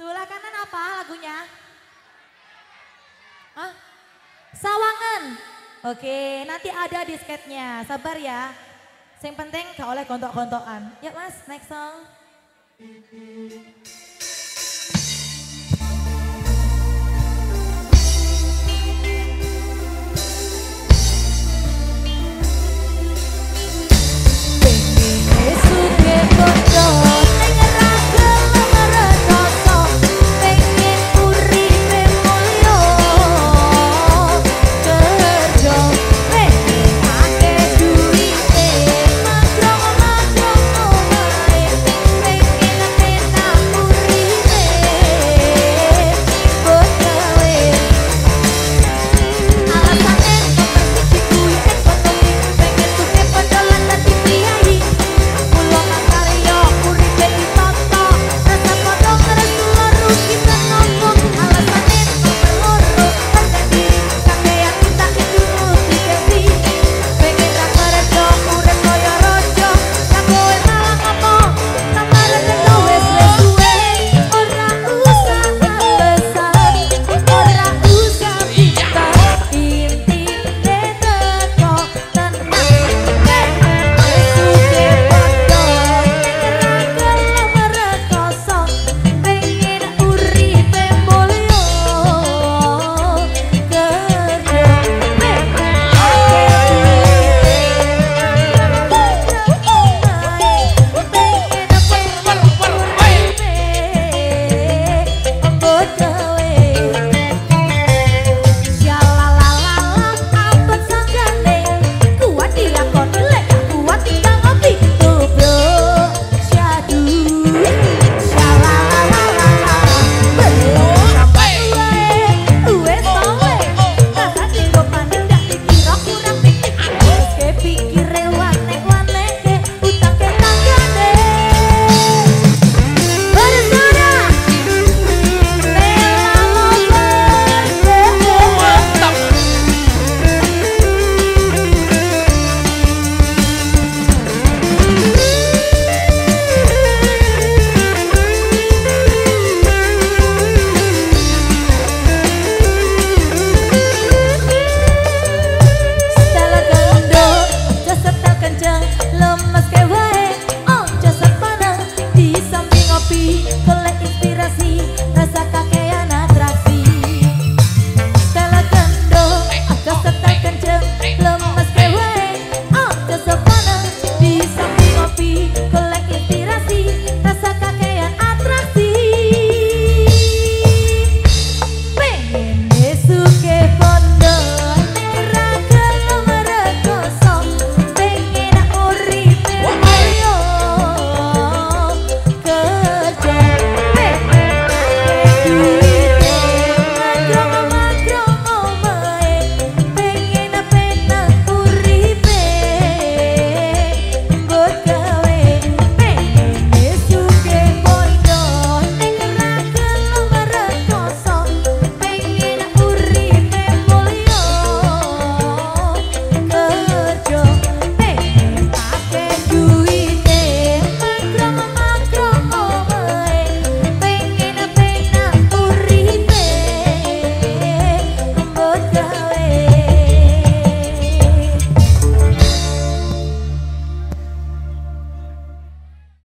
Sebelah kanan apa lagunya? Hah? Sawangan. Oke, nanti ada disketnya. Sabar ya. Yang penting gak oleh kontok-kontokan. Yuk mas, next song.